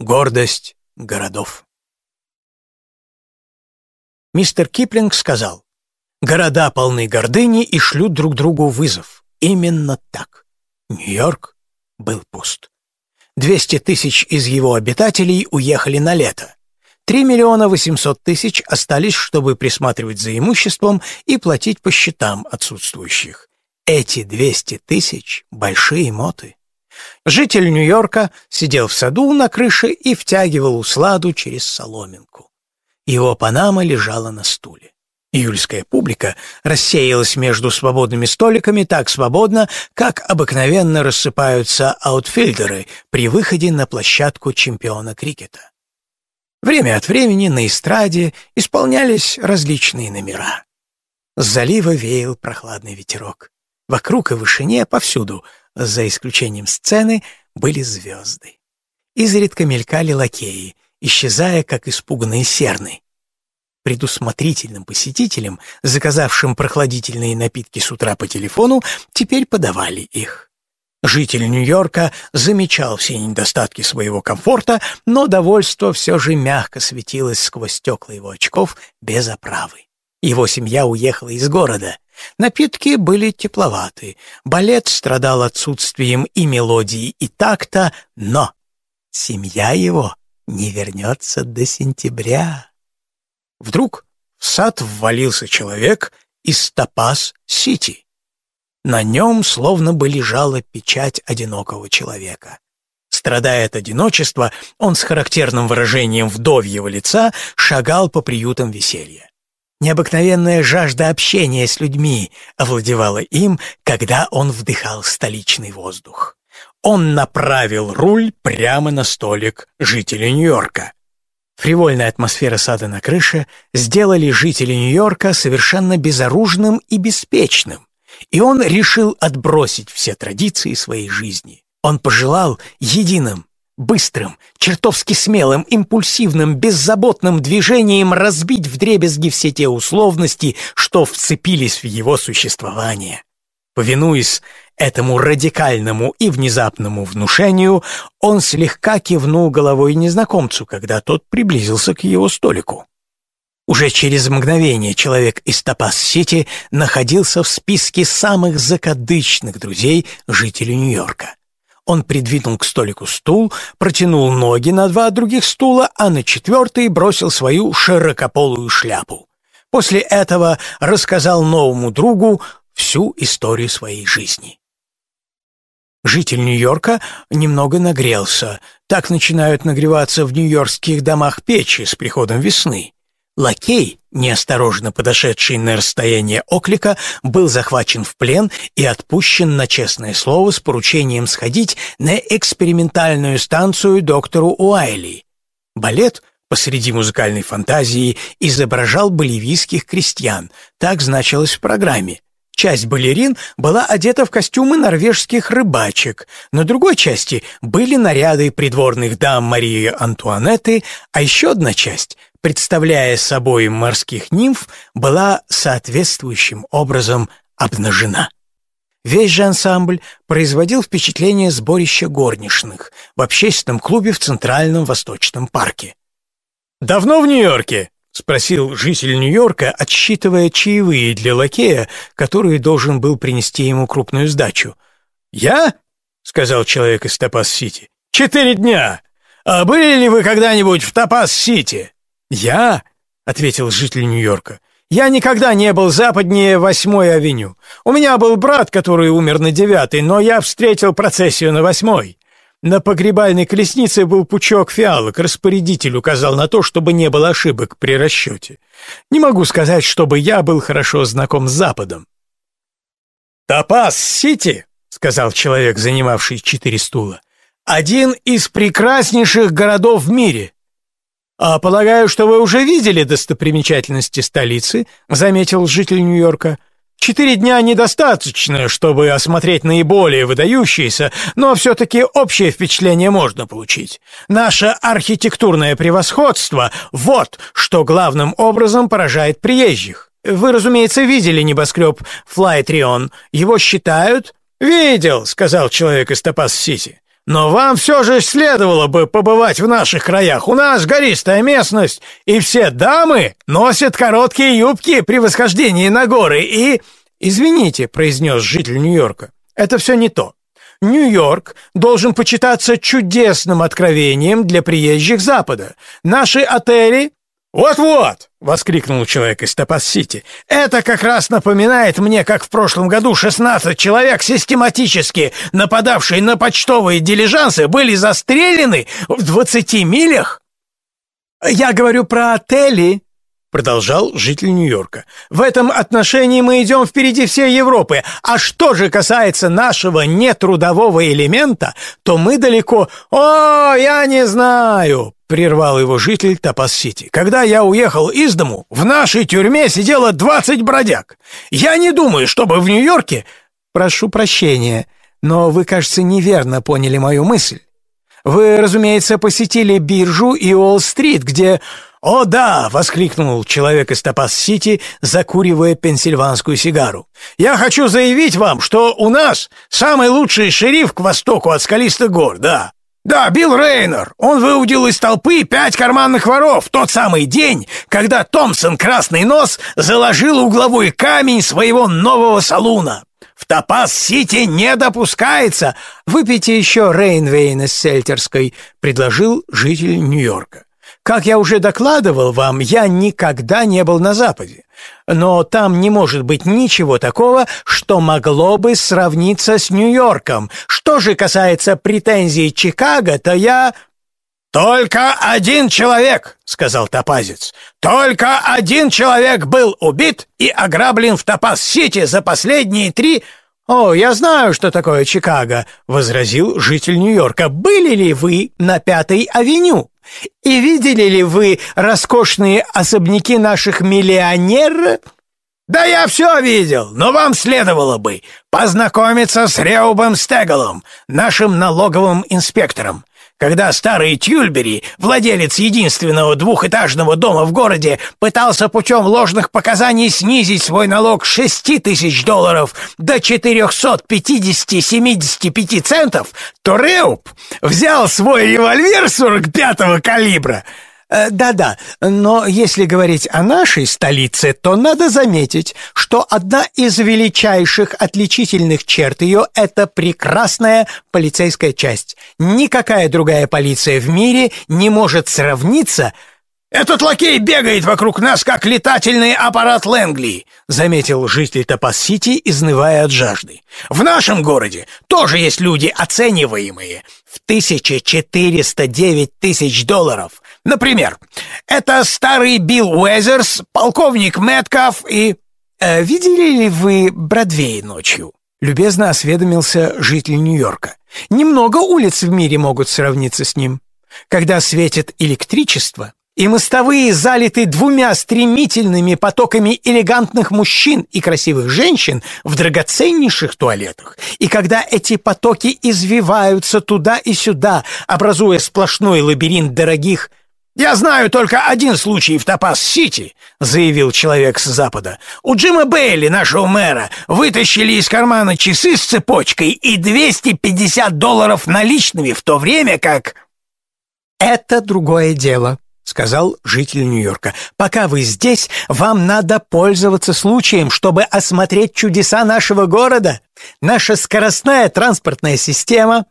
гордость городов. Мистер Киплинг сказал, «Города полны гордыни и шлют друг другу вызов. Именно так. Нью-Йорк был пуст. 200 тысяч из его обитателей уехали на лето. 3 миллиона 800 тысяч остались, чтобы присматривать за имуществом и платить по счетам отсутствующих. Эти 200 тысяч — большие моты. Житель Нью-Йорка сидел в саду на крыше и втягивал усладу через соломинку. Его панама лежала на стуле. Июльская публика рассеялась между свободными столиками так свободно, как обыкновенно рассыпаются аутфилдеры при выходе на площадку чемпиона крикета. Время от времени на эстраде исполнялись различные номера. С залива веял прохладный ветерок. Вокруг и в вышине, повсюду, за исключением сцены, были звезды. Изредка мелькали лакеи, исчезая, как испуганные серны. Предусмотрительным посетителям, заказавшим прохладительные напитки с утра по телефону, теперь подавали их. Житель Нью-Йорка замечал все недостатки своего комфорта, но довольство все же мягко светилось сквозь стекла его очков без оправы. Его семья уехала из города. Напитки были тепловаты, балет страдал отсутствием и мелодии, и такта, но семья его не вернется до сентября. Вдруг в сад ввалился человек из Топаз-Сити. На нем словно бы лежала печать одинокого человека. Страдая от одиночества, он с характерным выражением вдовьего лица шагал по приютам веселья. Необыкновенная жажда общения с людьми овладевала им, когда он вдыхал столичный воздух. Он направил руль прямо на столик жителя Нью-Йорка. Фривольная атмосфера сада на крыше сделали жителей Нью-Йорка совершенно безоружным и беспечным, и он решил отбросить все традиции своей жизни. Он пожелал единым, быстрым, чертовски смелым, импульсивным, беззаботным движением разбить вдребезги все те условности, что вцепились в его существование. Повинуясь этому радикальному и внезапному внушению, он слегка кивнул головой незнакомцу, когда тот приблизился к его столику. Уже через мгновение человек из Топас-Сити находился в списке самых закадычных друзей жителей Нью-Йорка. Он придвинул к столику стул, протянул ноги на два других стула, а на четвертый бросил свою широкополую шляпу. После этого рассказал новому другу всю историю своей жизни. Житель Нью-Йорка немного нагрелся. Так начинают нагреваться в нью-йоркских домах печи с приходом весны. Лакей, неосторожно подошедший на расстояние оклика, был захвачен в плен и отпущен на честное слово с поручением сходить на экспериментальную станцию доктору Уайли. Балет посреди музыкальной фантазии изображал боливийских крестьян, так значилось в программе. Часть балерин была одета в костюмы норвежских рыбачек, на другой части были наряды придворных дам Марии Антуанетты, а еще одна часть, представляя собой морских нимф, была соответствующим образом обнажена. Весь же ансамбль производил впечатление сборища горничных в общественном клубе в Центральном Восточном парке. «Давно в Нью-Йорке?» — спросил житель Нью-Йорка, отсчитывая чаевые для лакея, который должен был принести ему крупную сдачу. «Я?» — сказал человек из Топас-Сити. «Четыре дня! А были ли вы когда-нибудь в Топас-Сити?» «Я?» — ответил житель Нью-Йорка. «Я никогда не был западнее Восьмой авеню. У меня был брат, который умер на девятой, но я встретил процессию на Восьмой. На погребальной колеснице был пучок фиалок, распорядитель указал на то, чтобы не было ошибок при расчете. Не могу сказать, чтобы я был хорошо знаком с Западом. «Топас-Сити», — сказал человек, занимавший четыре стула, — «один из прекраснейших городов в мире». «А полагаю, что вы уже видели достопримечательности столицы», — заметил житель Нью-Йорка. Четыре дня недостаточно, чтобы осмотреть наиболее выдающиеся, но все-таки общее впечатление можно получить. Наше архитектурное превосходство — вот что главным образом поражает приезжих. Вы, разумеется, видели небоскреб Флайтрион. Его считают... «Видел», — сказал человек из Топас-Сити. Но вам все же следовало бы побывать в наших краях. У нас гористая местность, и все дамы носят короткие юбки при восхождении на горы и...» «Извините», — произнес житель Нью-Йорка, — «это все не то. Нью-Йорк должен почитаться чудесным откровением для приезжих Запада. Наши отели «Вот-вот!» — воскликнул человек из Топас-Сити. «Это как раз напоминает мне, как в прошлом году 16 человек, систематически нападавшие на почтовые дилижансы, были застрелены в 20 милях!» «Я говорю про отели», продолжал житель Нью-Йорка. В этом отношении мы идем впереди всей Европы. А что же касается нашего нетрудового элемента, то мы далеко... О, я не знаю, прервал его житель Топас-Сити. Когда я уехал из дому, в нашей тюрьме сидело 20 бродяг. Я не думаю, чтобы в Нью-Йорке... Прошу прощения, но вы, кажется, неверно поняли мою мысль. Вы, разумеется, посетили биржу и Уолл-стрит, где «О да!» — воскликнул человек из Топас-Сити, закуривая пенсильванскую сигару. «Я хочу заявить вам, что у нас самый лучший шериф к востоку от скалистых гор, да. Да, Билл Рейнер. Он выудил из толпы пять карманных воров в тот самый день, когда Томпсон Красный Нос заложил угловой камень своего нового салуна. В Топас-Сити не допускается. Выпейте еще Рейнвейн из Сельтерской, предложил житель Нью-Йорка. Как я уже докладывал вам, я никогда не был на Западе. Но там не может быть ничего такого, что могло бы сравниться с Нью-Йорком. Что же касается претензий Чикаго, то я... «Только один человек», — сказал Топазец, — «только один человек был убит и ограблен в Топаз-Сити за последние три...» «О, я знаю, что такое Чикаго», — возразил житель Нью-Йорка. «Были ли вы на Пятой авеню?» И видели ли вы роскошные особняки наших миллионеров? Да я все видел, но вам следовало бы познакомиться с Реубом Стегалом, нашим налоговым инспектором. Когда старый Тюльбери, владелец единственного двухэтажного дома в городе, пытался путем ложных показаний снизить свой налог с 6 тысяч долларов до 450-75 центов, то Реуб взял свой револьвер 45-го калибра — да-да, но если говорить о нашей столице, то надо заметить, что одна из величайших отличительных черт ее – это прекрасная полицейская часть. Никакая другая полиция в мире не может сравниться «Этот лакей бегает вокруг нас, как летательный аппарат Лэнгли», заметил житель Топас-Сити, изнывая от жажды. «В нашем городе тоже есть люди, оцениваемые в 1409 тысяч долларов. Например, это старый Билл Уэзерс, полковник Мэткаф и... Э, видели ли вы Бродвей ночью? Любезно осведомился житель Нью-Йорка. Немного улиц в мире могут сравниться с ним. Когда светит электричество, и мостовые залиты двумя стремительными потоками элегантных мужчин и красивых женщин в драгоценнейших туалетах, и когда эти потоки извиваются туда и сюда, образуя сплошной лабиринт дорогих «Я знаю только один случай в Топас-Сити», — заявил человек с запада. «У Джима Бейли, нашего мэра, вытащили из кармана часы с цепочкой и 250 долларов наличными, в то время как...» «Это другое дело», — сказал житель Нью-Йорка. «Пока вы здесь, вам надо пользоваться случаем, чтобы осмотреть чудеса нашего города. Наша скоростная транспортная система,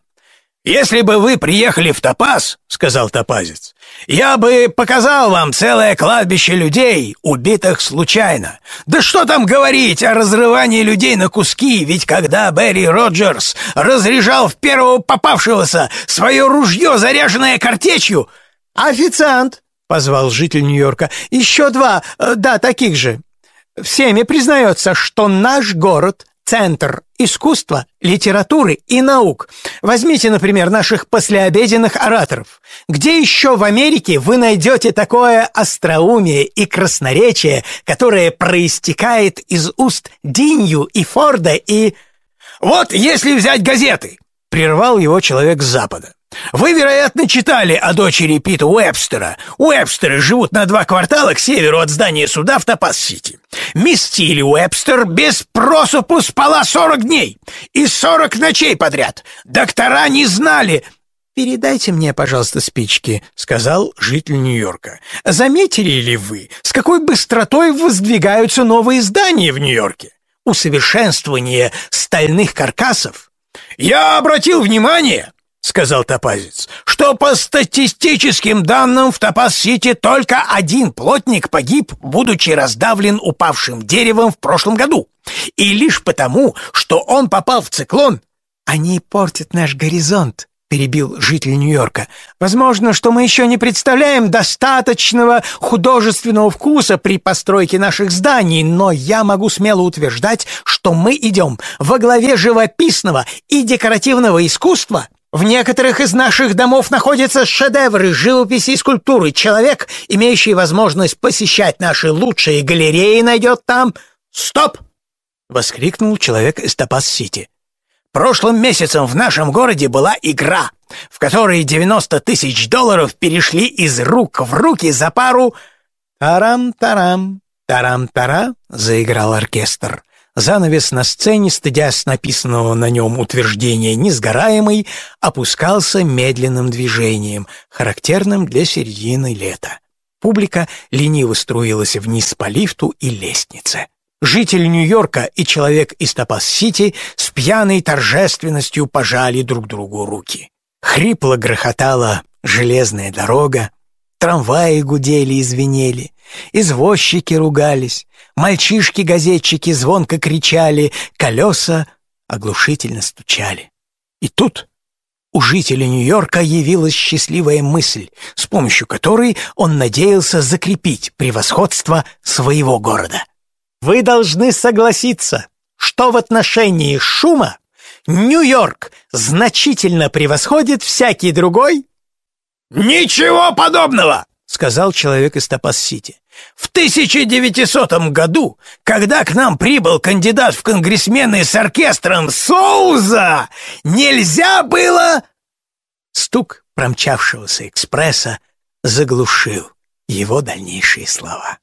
«Если бы вы приехали в Топаз, — сказал Топазец, — я бы показал вам целое кладбище людей, убитых случайно. Да что там говорить о разрывании людей на куски, ведь когда Берри Роджерс разряжал в первого попавшегося свое ружье, заряженное картечью... «Официант!» — позвал житель Нью-Йорка. «Еще два, э, да, таких же. Всеми признается, что наш город центр искусства, литературы и наук. Возьмите, например, наших послеобеденных ораторов. Где еще в Америке вы найдете такое остроумие и красноречие, которое проистекает из уст Динью и Форда и... «Вот если взять газеты!» — прервал его человек с Запада. Вы, вероятно, читали о дочери Пита Уэбстера. Уэбстеры живут на два квартала к северу от здания суда в Топас-Сити. Мисс Тилли Уэбстер без просупу спала 40 дней и 40 ночей подряд. Доктора не знали... «Передайте мне, пожалуйста, спички», — сказал житель Нью-Йорка. «Заметили ли вы, с какой быстротой воздвигаются новые здания в Нью-Йорке? Усовершенствование стальных каркасов?» «Я обратил внимание», — сказал Топазец, — что по статистическим данным в Топаз-Сити только один плотник погиб, будучи раздавлен упавшим деревом в прошлом году. И лишь потому, что он попал в циклон, они портят наш горизонт, — перебил житель Нью-Йорка. «Возможно, что мы еще не представляем достаточного художественного вкуса при постройке наших зданий, но я могу смело утверждать, что мы идем во главе живописного и декоративного искусства, в некоторых из наших домов находятся шедевры живописи и скульптуры. Человек, имеющий возможность посещать наши лучшие галереи, найдет там... Стоп! Воскликнул человек из Топас-Сити. Прошлым месяцем в нашем городе была игра, в которой 90 тысяч долларов перешли из рук в руки за пару... «Тарам-тарам, тарам-тара», — заиграл оркестр. Занавес на сцене, стыдясь написанного на нем утверждения «несгораемый», опускался медленным движением, характерным для середины лета. Публика лениво струилась вниз по лифту и лестнице. Житель Нью-Йорка и человек из Топас-Сити с пьяной торжественностью пожали друг другу руки. Хрипло грохотала железная дорога, трамваи гудели и звенели, извозчики ругались, Мальчишки-газетчики звонко кричали, колеса оглушительно стучали. И тут у жителя Нью-Йорка явилась счастливая мысль, с помощью которой он надеялся закрепить превосходство своего города. Вы должны согласиться, что в отношении шума Нью-Йорк значительно превосходит всякий другой? «Ничего подобного!» — сказал человек из Топас-Сити. В 1900 году, когда к нам прибыл кандидат в конгрессмены с оркестром Соуза, нельзя было...» Стук промчавшегося экспресса заглушил его дальнейшие слова.